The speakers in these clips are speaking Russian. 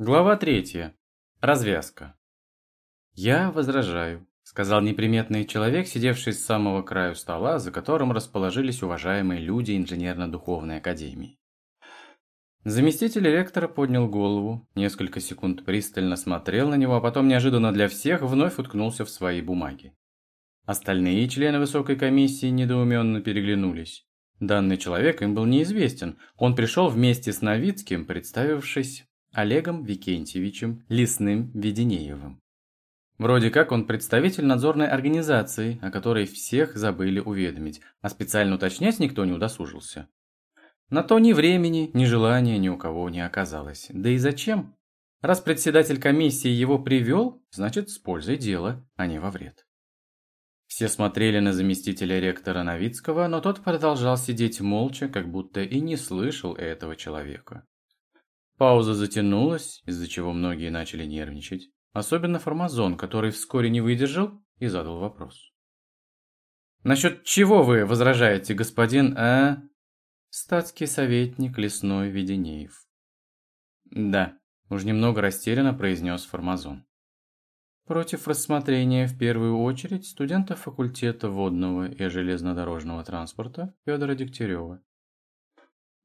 Глава третья. Развязка. «Я возражаю», – сказал неприметный человек, сидевший с самого краю стола, за которым расположились уважаемые люди инженерно-духовной академии. Заместитель ректора поднял голову, несколько секунд пристально смотрел на него, а потом неожиданно для всех вновь уткнулся в свои бумаги. Остальные члены высокой комиссии недоуменно переглянулись. Данный человек им был неизвестен. Он пришел вместе с Новицким, представившись Олегом Викентьевичем Лесным Веденеевым. Вроде как он представитель надзорной организации, о которой всех забыли уведомить, а специально уточнять никто не удосужился. На то ни времени, ни желания ни у кого не оказалось. Да и зачем? Раз председатель комиссии его привел, значит с пользой дела, а не во вред. Все смотрели на заместителя ректора Новицкого, но тот продолжал сидеть молча, как будто и не слышал этого человека. Пауза затянулась, из-за чего многие начали нервничать. Особенно Формазон, который вскоре не выдержал и задал вопрос. «Насчет чего вы возражаете, господин, а...» Статский советник Лесной Веденеев. «Да», уж немного растерянно произнес Формазон. Против рассмотрения в первую очередь студента факультета водного и железнодорожного транспорта Федора Дегтярева.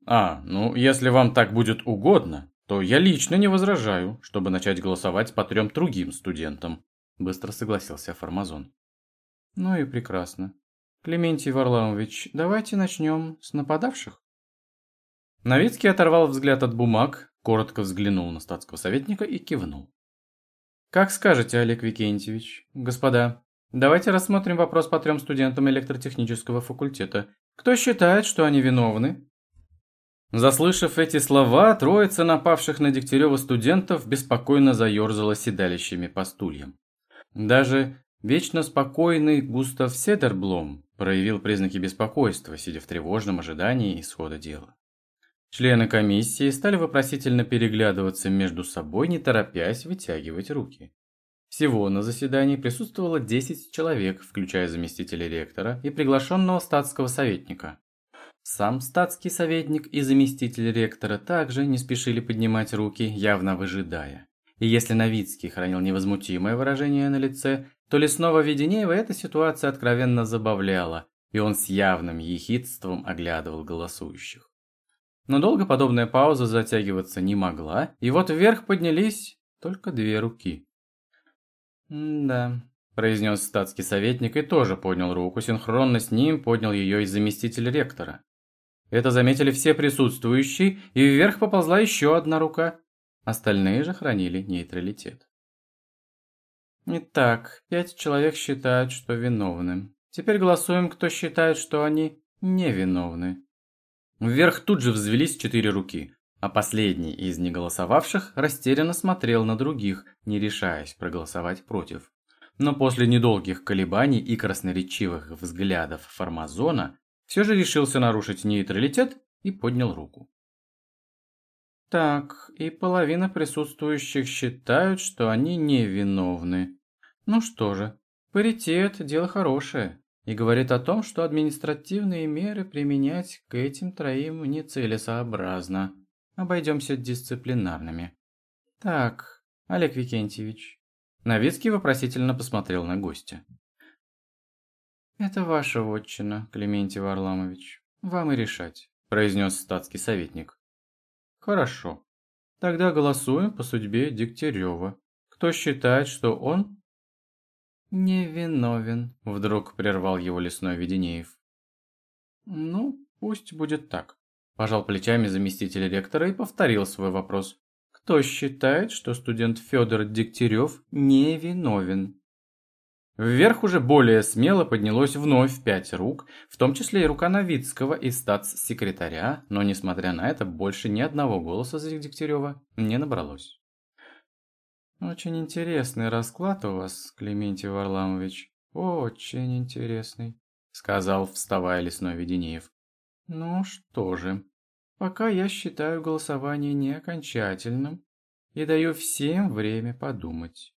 А, ну, если вам так будет угодно, то я лично не возражаю, чтобы начать голосовать по трем другим студентам, быстро согласился Формазон. Ну и прекрасно. Клементий Варламович, давайте начнем с нападавших. Новицкий оторвал взгляд от бумаг, коротко взглянул на статского советника и кивнул. Как скажете, Олег Викентьевич. Господа, давайте рассмотрим вопрос по трем студентам электротехнического факультета. Кто считает, что они виновны? Заслышав эти слова, троица напавших на Дегтярева студентов беспокойно заерзала седалищами по стульям. Даже вечно спокойный Густав Седерблом проявил признаки беспокойства, сидя в тревожном ожидании исхода дела. Члены комиссии стали вопросительно переглядываться между собой, не торопясь вытягивать руки. Всего на заседании присутствовало 10 человек, включая заместителя ректора и приглашенного статского советника. Сам статский советник и заместитель ректора также не спешили поднимать руки, явно выжидая. И если Новицкий хранил невозмутимое выражение на лице, то лесного Веденеева эта ситуация откровенно забавляла, и он с явным ехидством оглядывал голосующих. Но долго подобная пауза затягиваться не могла, и вот вверх поднялись только две руки. «Да», – произнес статский советник и тоже поднял руку, синхронно с ним поднял ее и заместитель ректора. Это заметили все присутствующие, и вверх поползла еще одна рука. Остальные же хранили нейтралитет. Итак, пять человек считают, что виновны. Теперь голосуем, кто считает, что они невиновны. Вверх тут же взвелись четыре руки, а последний из неголосовавших растерянно смотрел на других, не решаясь проголосовать против. Но после недолгих колебаний и красноречивых взглядов Формазона все же решился нарушить нейтралитет и поднял руку. Так, и половина присутствующих считают, что они невиновны. Ну что же, паритет – дело хорошее и говорит о том, что административные меры применять к этим троим нецелесообразно. Обойдемся дисциплинарными. Так, Олег Викентьевич. Новицкий вопросительно посмотрел на гостя. «Это ваша вотчина, Клементий Варламович. Вам и решать», – произнес статский советник. «Хорошо. Тогда голосуем по судьбе Дегтярева. Кто считает, что он «Невиновен», — вдруг прервал его лесной Веденеев. «Ну, пусть будет так», – пожал плечами заместитель ректора и повторил свой вопрос. «Кто считает, что студент Федор Дегтярев невиновен?» Вверх уже более смело поднялось вновь пять рук, в том числе и рука Новицкого и статс-секретаря, но, несмотря на это, больше ни одного голоса за Дегтярева не набралось. «Очень интересный расклад у вас, Клементий Варламович. Очень интересный», — сказал, вставая лесной Веденеев. «Ну что же, пока я считаю голосование не окончательным и даю всем время подумать.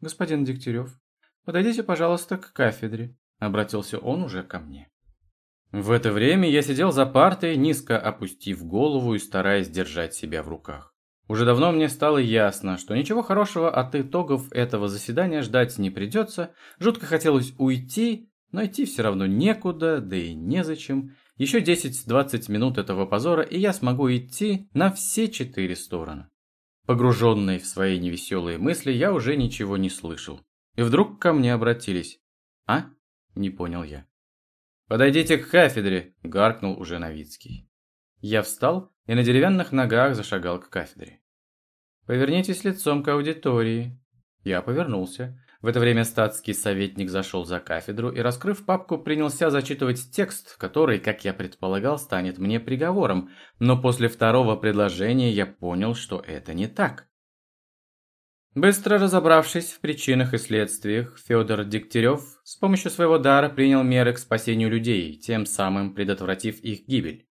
Господин Дегтярев, подойдите, пожалуйста, к кафедре», — обратился он уже ко мне. В это время я сидел за партой, низко опустив голову и стараясь держать себя в руках. Уже давно мне стало ясно, что ничего хорошего от итогов этого заседания ждать не придется. Жутко хотелось уйти, но идти все равно некуда, да и незачем. Еще 10-20 минут этого позора, и я смогу идти на все четыре стороны. Погруженный в свои невеселые мысли, я уже ничего не слышал. И вдруг ко мне обратились. «А?» – не понял я. «Подойдите к кафедре!» – гаркнул уже Новицкий. Я встал и на деревянных ногах зашагал к кафедре. «Повернитесь лицом к аудитории». Я повернулся. В это время статский советник зашел за кафедру и, раскрыв папку, принялся зачитывать текст, который, как я предполагал, станет мне приговором, но после второго предложения я понял, что это не так. Быстро разобравшись в причинах и следствиях, Федор Дегтярев с помощью своего дара принял меры к спасению людей, тем самым предотвратив их гибель.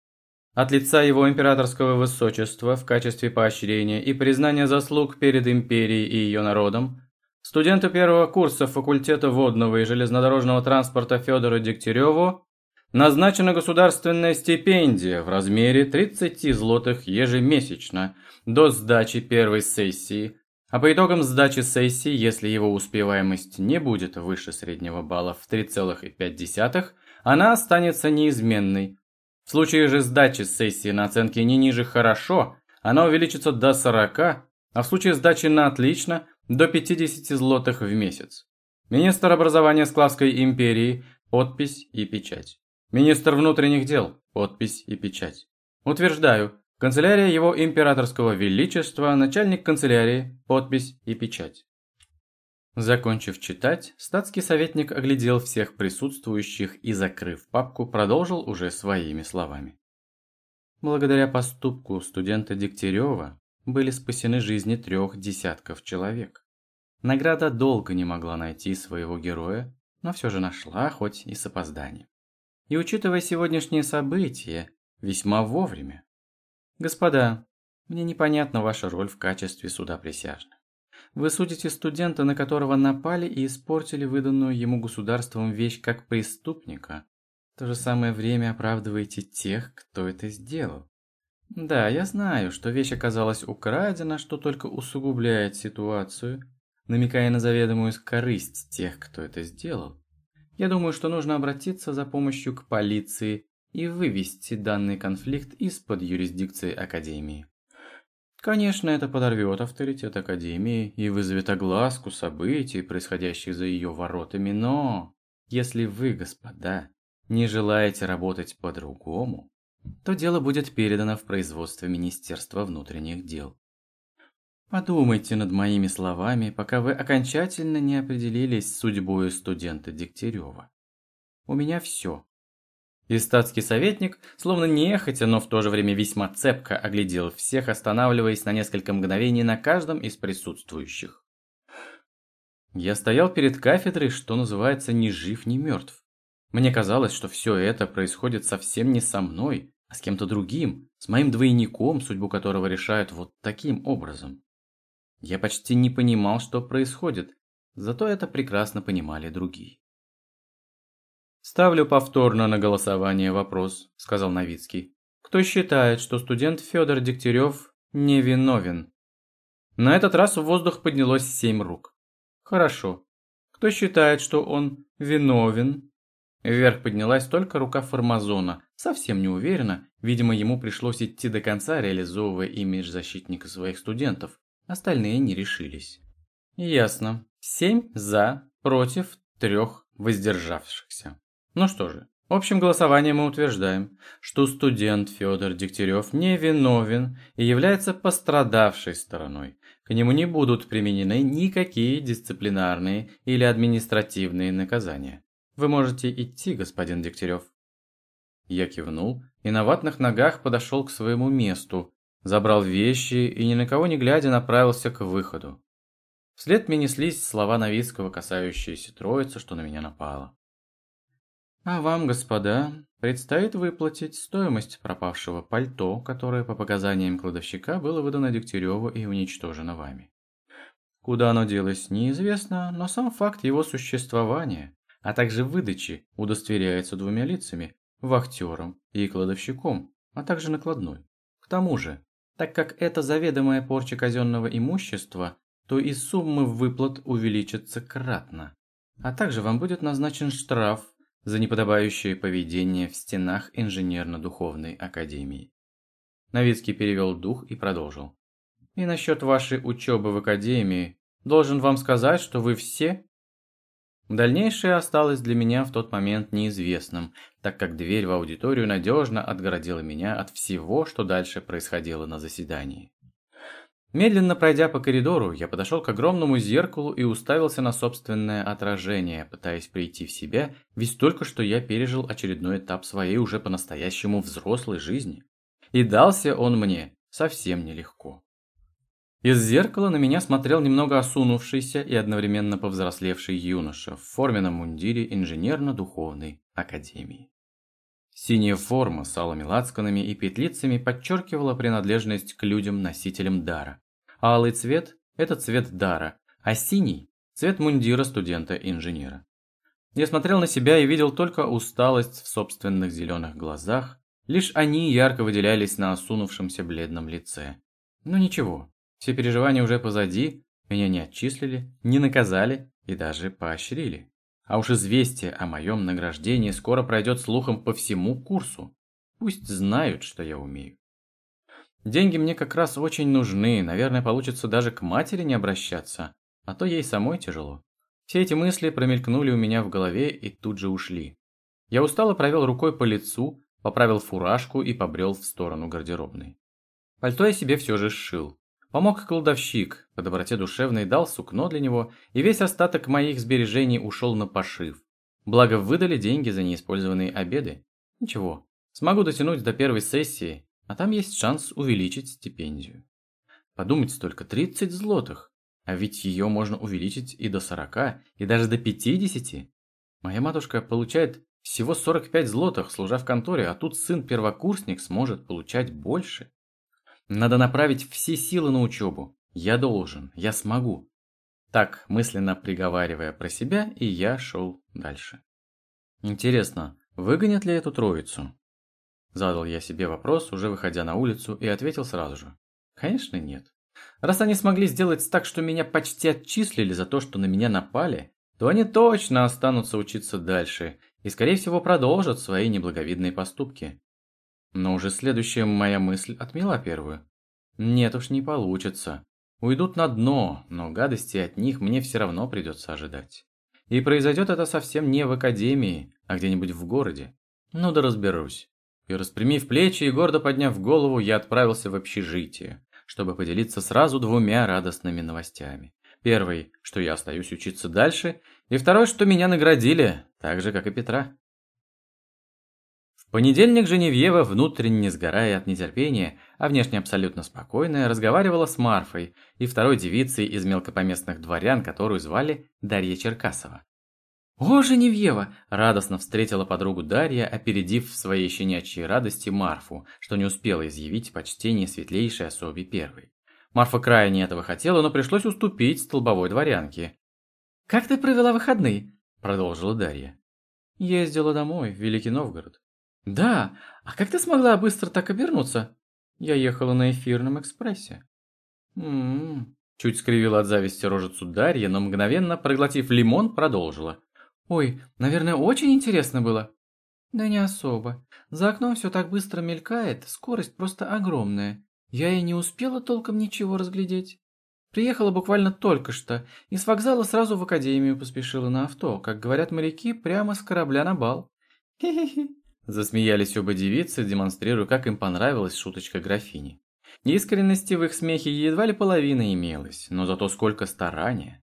От лица его императорского высочества в качестве поощрения и признания заслуг перед империей и ее народом, студенту первого курса факультета водного и железнодорожного транспорта Федору Дегтяреву назначена государственная стипендия в размере 30 злотых ежемесячно до сдачи первой сессии, а по итогам сдачи сессии, если его успеваемость не будет выше среднего балла в 3,5, она останется неизменной, в случае же сдачи сессии на оценке не ниже «хорошо», она увеличится до 40, а в случае сдачи на «отлично» до 50 злотых в месяц. Министр образования Склавской империи, подпись и печать. Министр внутренних дел, подпись и печать. Утверждаю, канцелярия его императорского величества, начальник канцелярии, подпись и печать. Закончив читать, статский советник оглядел всех присутствующих и, закрыв папку, продолжил уже своими словами. Благодаря поступку студента Дегтярева были спасены жизни трех десятков человек. Награда долго не могла найти своего героя, но все же нашла, хоть и с опозданием. И учитывая сегодняшние события, весьма вовремя. Господа, мне непонятна ваша роль в качестве суда присяжных. Вы судите студента, на которого напали и испортили выданную ему государством вещь как преступника. В то же самое время оправдываете тех, кто это сделал. Да, я знаю, что вещь оказалась украдена, что только усугубляет ситуацию, намекая на заведомую корысть тех, кто это сделал. Я думаю, что нужно обратиться за помощью к полиции и вывести данный конфликт из-под юрисдикции Академии. Конечно, это подорвет авторитет Академии и вызовет огласку событий, происходящих за ее воротами, но если вы, господа, не желаете работать по-другому, то дело будет передано в производство Министерства внутренних дел. Подумайте над моими словами, пока вы окончательно не определились с судьбой студента Дегтярева. У меня все. И статский советник, словно нехотя, но в то же время весьма цепко оглядел всех, останавливаясь на несколько мгновений на каждом из присутствующих. Я стоял перед кафедрой, что называется, ни жив, ни мертв. Мне казалось, что все это происходит совсем не со мной, а с кем-то другим, с моим двойником, судьбу которого решают вот таким образом. Я почти не понимал, что происходит, зато это прекрасно понимали другие. «Ставлю повторно на голосование вопрос», – сказал Новицкий. «Кто считает, что студент Федор Дегтярев невиновен?» На этот раз в воздух поднялось семь рук. «Хорошо. Кто считает, что он виновен?» Вверх поднялась только рука Формазона, совсем не уверенно, видимо, ему пришлось идти до конца, реализовывая имидж защитника своих студентов. Остальные не решились. Ясно. Семь за, против трех воздержавшихся. Ну что же, общим голосованием мы утверждаем, что студент Федор Дегтярев не виновен и является пострадавшей стороной. К нему не будут применены никакие дисциплинарные или административные наказания. Вы можете идти, господин Дегтярев. Я кивнул и на ватных ногах подошел к своему месту, забрал вещи и ни на кого не глядя направился к выходу. Вслед мне неслись слова Новицкого, касающиеся троицы, что на меня напало. А вам, господа, предстоит выплатить стоимость пропавшего пальто, которое по показаниям кладовщика было выдано Дегтяреву и уничтожено вами. Куда оно делось, неизвестно, но сам факт его существования, а также выдачи, удостоверяется двумя лицами – вахтером и кладовщиком, а также накладной. К тому же, Так как это заведомая порча казенного имущества, то и суммы выплат увеличатся кратно. А также вам будет назначен штраф за неподобающее поведение в стенах инженерно-духовной академии. Новицкий перевел дух и продолжил. И насчет вашей учебы в академии, должен вам сказать, что вы все... Дальнейшее осталось для меня в тот момент неизвестным, так как дверь в аудиторию надежно отгородила меня от всего, что дальше происходило на заседании. Медленно пройдя по коридору, я подошел к огромному зеркалу и уставился на собственное отражение, пытаясь прийти в себя, ведь только что я пережил очередной этап своей уже по-настоящему взрослой жизни. И дался он мне совсем нелегко. Из зеркала на меня смотрел немного осунувшийся и одновременно повзрослевший юноша в форменном мундире инженерно-духовной академии. Синяя форма с алыми лацканами и петлицами подчеркивала принадлежность к людям-носителям дара. Алый цвет – это цвет дара, а синий – цвет мундира студента-инженера. Я смотрел на себя и видел только усталость в собственных зеленых глазах, лишь они ярко выделялись на осунувшемся бледном лице. Но ничего, все переживания уже позади, меня не отчислили, не наказали и даже поощрили. А уж известие о моем награждении скоро пройдет слухом по всему курсу. Пусть знают, что я умею. Деньги мне как раз очень нужны, наверное, получится даже к матери не обращаться, а то ей самой тяжело. Все эти мысли промелькнули у меня в голове и тут же ушли. Я устало провел рукой по лицу, поправил фуражку и побрел в сторону гардеробной. Пальто я себе все же сшил. Помог кладовщик, по доброте душевной дал сукно для него, и весь остаток моих сбережений ушел на пошив. Благо выдали деньги за неиспользованные обеды. Ничего, смогу дотянуть до первой сессии, а там есть шанс увеличить стипендию. Подумать только, 30 злотых, а ведь ее можно увеличить и до 40, и даже до 50. Моя матушка получает всего 45 злотых, служа в конторе, а тут сын-первокурсник сможет получать больше. Надо направить все силы на учебу. Я должен, я смогу. Так, мысленно приговаривая про себя, и я шел дальше. Интересно, выгонят ли эту троицу? Задал я себе вопрос, уже выходя на улицу, и ответил сразу же. Конечно, нет. Раз они смогли сделать так, что меня почти отчислили за то, что на меня напали, то они точно останутся учиться дальше и, скорее всего, продолжат свои неблаговидные поступки. Но уже следующая моя мысль отмела первую. Нет уж, не получится. Уйдут на дно, но гадости от них мне все равно придется ожидать. И произойдет это совсем не в академии, а где-нибудь в городе. Ну да разберусь. И распрямив плечи и гордо подняв голову, я отправился в общежитие, чтобы поделиться сразу двумя радостными новостями. Первый, что я остаюсь учиться дальше, и второй, что меня наградили, так же, как и Петра понедельник Женевьева, внутренне сгорая от нетерпения, а внешне абсолютно спокойная, разговаривала с Марфой и второй девицей из мелкопоместных дворян, которую звали Дарья Черкасова. «О, Женевьева!» – радостно встретила подругу Дарья, опередив в своей щенячьей радости Марфу, что не успела изъявить почтение светлейшей особе первой. Марфа крайне этого хотела, но пришлось уступить столбовой дворянке. «Как ты провела выходные?» – продолжила Дарья. «Ездила домой, в Великий Новгород. «Да, а как ты смогла быстро так обернуться?» «Я ехала на эфирном экспрессе». «М-м-м», чуть скривила от зависти рожицу Дарья, но мгновенно, проглотив лимон, продолжила. «Ой, наверное, очень интересно было». «Да не особо. За окном все так быстро мелькает, скорость просто огромная. Я и не успела толком ничего разглядеть. Приехала буквально только что, и с вокзала сразу в академию поспешила на авто, как говорят моряки, прямо с корабля на бал. Хе-хе-хе». Засмеялись оба девицы, демонстрируя, как им понравилась шуточка графини. Искренности в их смехе едва ли половина имелась, но зато сколько старания.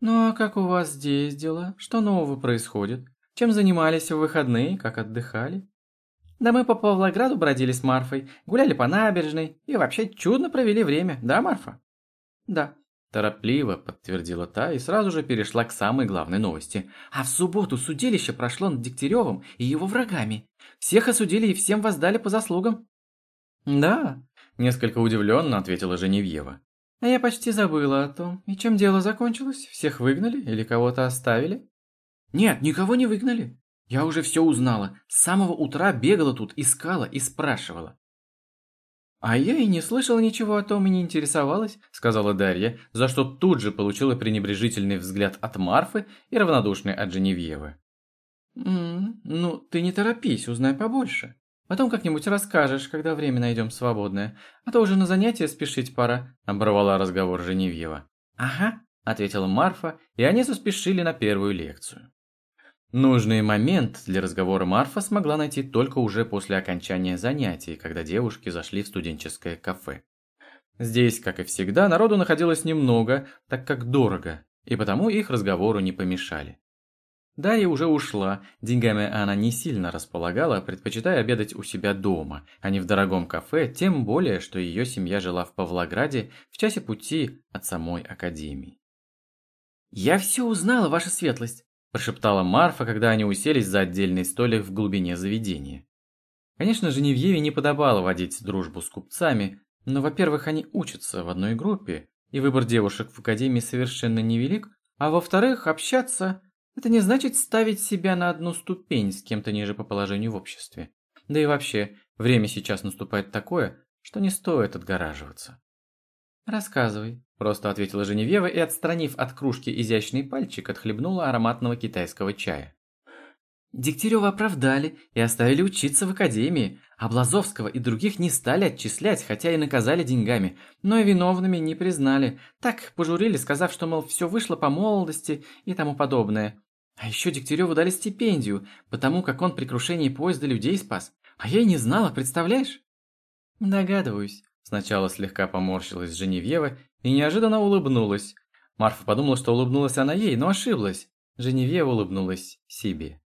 «Ну а как у вас здесь дела? Что нового происходит? Чем занимались в выходные, как отдыхали?» «Да мы по Павлограду бродили с Марфой, гуляли по набережной и вообще чудно провели время, да, Марфа?» «Да», Торопливо подтвердила та и сразу же перешла к самой главной новости. А в субботу судилище прошло над Дегтяревым и его врагами. Всех осудили и всем воздали по заслугам. Да, несколько удивленно ответила Женевьева. Я почти забыла о том. И чем дело закончилось? Всех выгнали или кого-то оставили? Нет, никого не выгнали. Я уже все узнала. С самого утра бегала тут, искала и спрашивала. «А я и не слышала ничего о том и не интересовалась», — сказала Дарья, за что тут же получила пренебрежительный взгляд от Марфы и равнодушный от Женевьевы. «М ну ты не торопись, узнай побольше. Потом как-нибудь расскажешь, когда время найдем свободное. А то уже на занятия спешить пора», — оборвала разговор Женевьева. «Ага», — ответила Марфа, и они заспешили на первую лекцию. Нужный момент для разговора Марфа смогла найти только уже после окончания занятий, когда девушки зашли в студенческое кафе. Здесь, как и всегда, народу находилось немного, так как дорого, и потому их разговору не помешали. Дарья уже ушла, деньгами она не сильно располагала, предпочитая обедать у себя дома, а не в дорогом кафе, тем более, что ее семья жила в Павлограде в часе пути от самой академии. «Я все узнала, ваша светлость!» Прошептала Марфа, когда они уселись за отдельный столик в глубине заведения. Конечно, Женевьеве не подобало водить дружбу с купцами, но, во-первых, они учатся в одной группе, и выбор девушек в академии совершенно невелик, а во-вторых, общаться – это не значит ставить себя на одну ступень с кем-то ниже по положению в обществе. Да и вообще, время сейчас наступает такое, что не стоит отгораживаться. «Рассказывай», – просто ответила Женевьева и, отстранив от кружки изящный пальчик, отхлебнула ароматного китайского чая. Дегтярева оправдали и оставили учиться в академии, а Блазовского и других не стали отчислять, хотя и наказали деньгами, но и виновными не признали. Так пожурили, сказав, что, мол, все вышло по молодости и тому подобное. А еще Дегтяреву дали стипендию, потому как он при крушении поезда людей спас. А я и не знала, представляешь? Догадываюсь. Сначала слегка поморщилась Женевьева и неожиданно улыбнулась. Марфа подумала, что улыбнулась она ей, но ошиблась. Женевьева улыбнулась себе.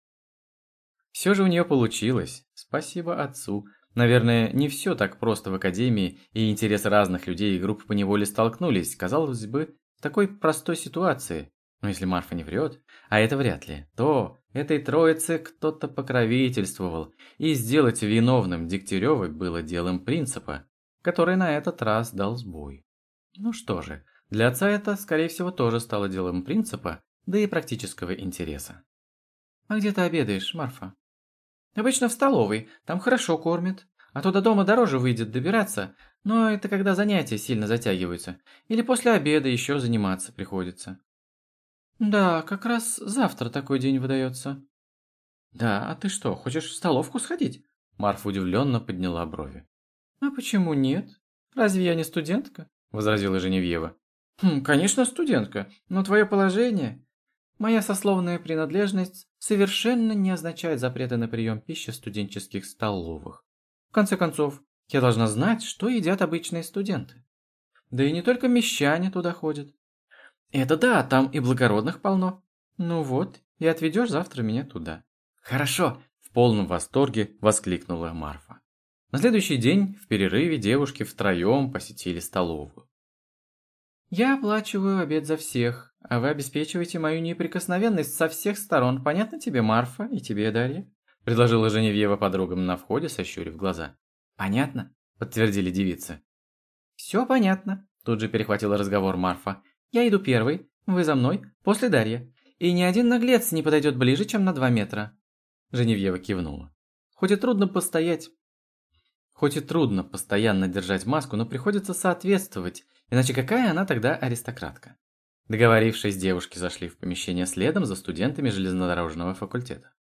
Все же у нее получилось. Спасибо отцу. Наверное, не все так просто в академии, и интересы разных людей и групп поневоле столкнулись, казалось бы, в такой простой ситуации. Но если Марфа не врет, а это вряд ли, то этой троице кто-то покровительствовал, и сделать виновным Дегтярёва было делом принципа который на этот раз дал сбой. Ну что же, для отца это, скорее всего, тоже стало делом принципа, да и практического интереса. «А где ты обедаешь, Марфа?» «Обычно в столовой, там хорошо кормят, а то до дома дороже выйдет добираться, но это когда занятия сильно затягиваются, или после обеда еще заниматься приходится». «Да, как раз завтра такой день выдается». «Да, а ты что, хочешь в столовку сходить?» Марфа удивленно подняла брови. «А почему нет? Разве я не студентка?» – возразила Женевьева. «Хм, конечно, студентка, но твое положение...» «Моя сословная принадлежность совершенно не означает запрета на прием пищи в студенческих столовых. В конце концов, я должна знать, что едят обычные студенты. Да и не только мещане туда ходят. Это да, там и благородных полно. Ну вот, и отведешь завтра меня туда». «Хорошо!» – в полном восторге воскликнула Марфа. На следующий день в перерыве девушки втроем посетили столовую. «Я оплачиваю обед за всех, а вы обеспечиваете мою неприкосновенность со всех сторон. Понятно тебе, Марфа, и тебе, Дарья?» – предложила Женевьева подругам на входе, сощурив глаза. «Понятно?» – подтвердили девицы. «Все понятно», – тут же перехватила разговор Марфа. «Я иду первой, вы за мной, после Дарья. И ни один наглец не подойдет ближе, чем на два метра». Женевьева кивнула. «Хоть и трудно постоять, Хоть и трудно постоянно держать маску, но приходится соответствовать, иначе какая она тогда аристократка? Договорившись, девушки зашли в помещение следом за студентами железнодорожного факультета.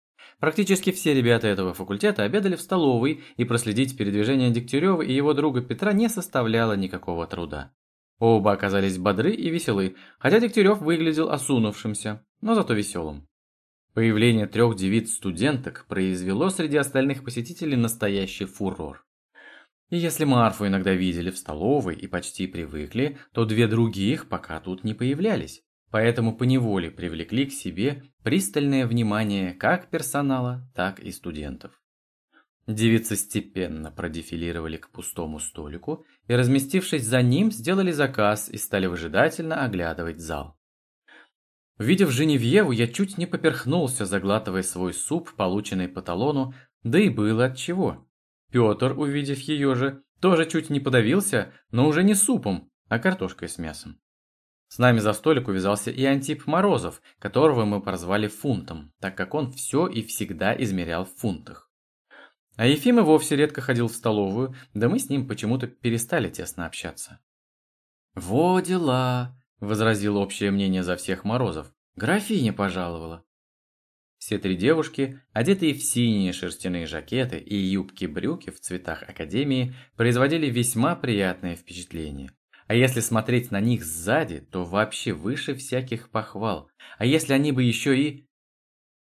Практически все ребята этого факультета обедали в столовой, и проследить передвижение Дегтярева и его друга Петра не составляло никакого труда. Оба оказались бодры и веселы, хотя Дегтярев выглядел осунувшимся, но зато веселым. Появление трех девиц-студенток произвело среди остальных посетителей настоящий фурор. И если Марфу иногда видели в столовой и почти привыкли, то две других пока тут не появлялись. Поэтому поневоле привлекли к себе пристальное внимание как персонала, так и студентов. Девицы степенно продефилировали к пустому столику и, разместившись за ним, сделали заказ и стали выжидательно оглядывать зал. Увидев Женевьеву, я чуть не поперхнулся, заглатывая свой суп, полученный по талону, да и было от чего. Петр, увидев ее же, тоже чуть не подавился, но уже не супом, а картошкой с мясом. С нами за столик увязался и Антип Морозов, которого мы прозвали Фунтом, так как он все и всегда измерял в фунтах. А Ефим и вовсе редко ходил в столовую, да мы с ним почему-то перестали тесно общаться. «Во дела!» – возразил общее мнение за всех Морозов. «Графиня пожаловала». Все три девушки, одетые в синие шерстяные жакеты и юбки-брюки в цветах Академии, производили весьма приятное впечатление. А если смотреть на них сзади, то вообще выше всяких похвал. А если они бы еще и...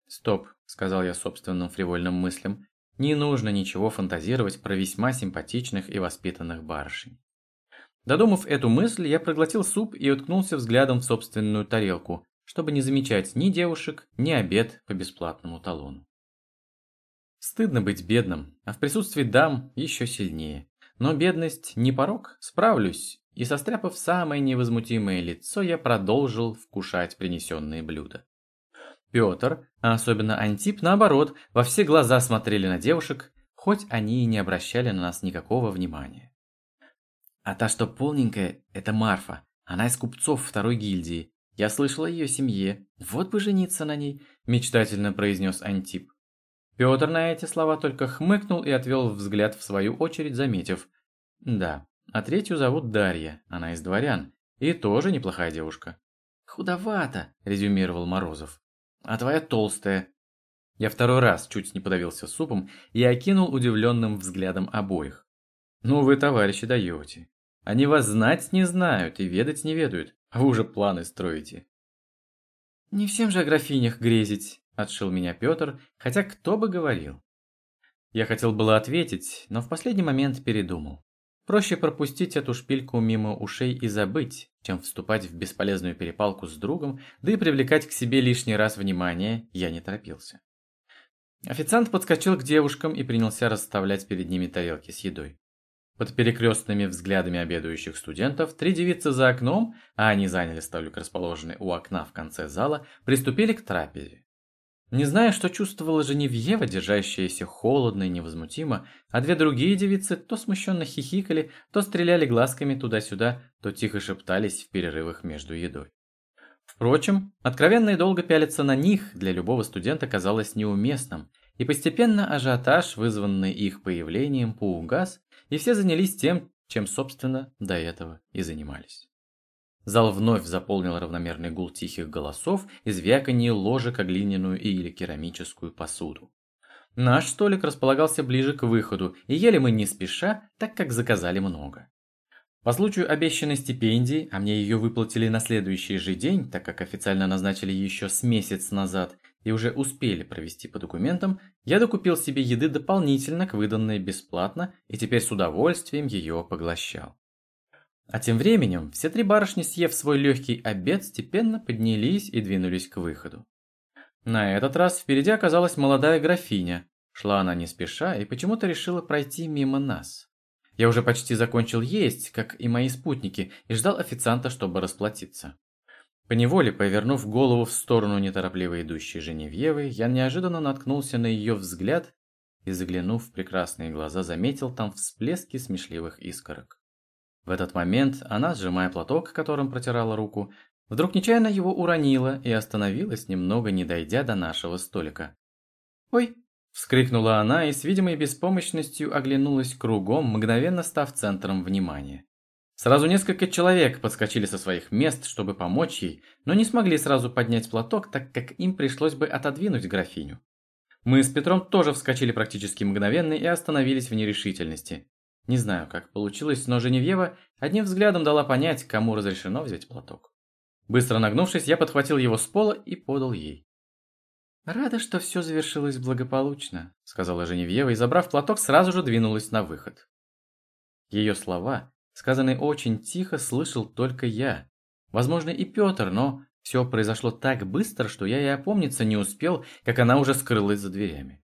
«Стоп», — сказал я собственным фривольным мыслям, «не нужно ничего фантазировать про весьма симпатичных и воспитанных барышень». Додумав эту мысль, я проглотил суп и уткнулся взглядом в собственную тарелку, чтобы не замечать ни девушек, ни обед по бесплатному талону. Стыдно быть бедным, а в присутствии дам еще сильнее. Но бедность не порог, справлюсь, и состряпав самое невозмутимое лицо, я продолжил вкушать принесенные блюда. Петр, а особенно Антип, наоборот, во все глаза смотрели на девушек, хоть они и не обращали на нас никакого внимания. А та, что полненькая, это Марфа. Она из купцов второй гильдии. Я слышал о ее семье. Вот бы жениться на ней, мечтательно произнес Антип. Петр на эти слова только хмыкнул и отвел взгляд в свою очередь, заметив. Да, а третью зовут Дарья, она из дворян. И тоже неплохая девушка. «Худовато», – резюмировал Морозов. «А твоя толстая». Я второй раз чуть не подавился супом и окинул удивленным взглядом обоих. «Ну вы, товарищи, даете. Они вас знать не знают и ведать не ведают, а вы уже планы строите». «Не всем же о графинях грезить», – отшил меня Петр, хотя кто бы говорил. Я хотел было ответить, но в последний момент передумал. Проще пропустить эту шпильку мимо ушей и забыть, чем вступать в бесполезную перепалку с другом, да и привлекать к себе лишний раз внимание я не торопился. Официант подскочил к девушкам и принялся расставлять перед ними тарелки с едой. Под перекрестными взглядами обедающих студентов три девицы за окном, а они заняли столик, расположенный у окна в конце зала, приступили к трапезе. Не зная, что чувствовала Женевьева, держащаяся холодно и невозмутимо, а две другие девицы то смущенно хихикали, то стреляли глазками туда-сюда, то тихо шептались в перерывах между едой. Впрочем, откровенно и долго пялиться на них для любого студента казалось неуместным, и постепенно ажиотаж, вызванный их появлением, поугас, и все занялись тем, чем, собственно, до этого и занимались. Зал вновь заполнил равномерный гул тихих голосов и звяканье ложек о глиняную или керамическую посуду. Наш столик располагался ближе к выходу, и ели мы не спеша, так как заказали много. По случаю обещанной стипендии, а мне ее выплатили на следующий же день, так как официально назначили еще с месяц назад и уже успели провести по документам, я докупил себе еды дополнительно к выданной бесплатно и теперь с удовольствием ее поглощал. А тем временем все три барышни, съев свой легкий обед, степенно поднялись и двинулись к выходу. На этот раз впереди оказалась молодая графиня. Шла она не спеша и почему-то решила пройти мимо нас. Я уже почти закончил есть, как и мои спутники, и ждал официанта, чтобы расплатиться. Поневоле, повернув голову в сторону неторопливо идущей Женевьевы, я неожиданно наткнулся на ее взгляд и, заглянув в прекрасные глаза, заметил там всплески смешливых искорок. В этот момент она, сжимая платок, которым протирала руку, вдруг нечаянно его уронила и остановилась, немного не дойдя до нашего столика. «Ой!» – вскрикнула она и с видимой беспомощностью оглянулась кругом, мгновенно став центром внимания. Сразу несколько человек подскочили со своих мест, чтобы помочь ей, но не смогли сразу поднять платок, так как им пришлось бы отодвинуть графиню. Мы с Петром тоже вскочили практически мгновенно и остановились в нерешительности. Не знаю, как получилось, но Женевьева одним взглядом дала понять, кому разрешено взять платок. Быстро нагнувшись, я подхватил его с пола и подал ей. «Рада, что все завершилось благополучно», — сказала Женевьева и, забрав платок, сразу же двинулась на выход. Ее слова, сказанные очень тихо, слышал только я. Возможно, и Петр, но все произошло так быстро, что я и опомниться не успел, как она уже скрылась за дверями.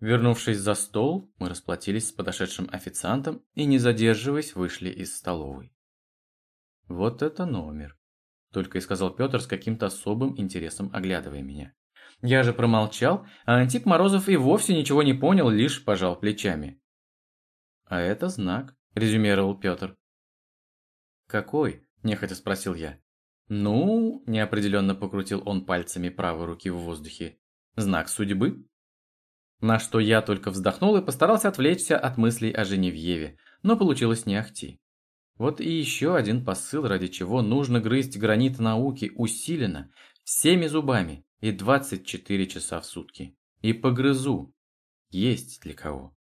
Вернувшись за стол, мы расплатились с подошедшим официантом и, не задерживаясь, вышли из столовой. «Вот это номер», – только и сказал Петр с каким-то особым интересом, оглядывая меня. Я же промолчал, а Антип Морозов и вовсе ничего не понял, лишь пожал плечами. «А это знак», – резюмировал Петр. «Какой?» – нехотя спросил я. «Ну», – неопределенно покрутил он пальцами правой руки в воздухе. «Знак судьбы?» На что я только вздохнул и постарался отвлечься от мыслей о Женевьеве, но получилось не ахти. Вот и еще один посыл, ради чего нужно грызть гранит науки усиленно, всеми зубами и 24 часа в сутки. И погрызу. Есть для кого.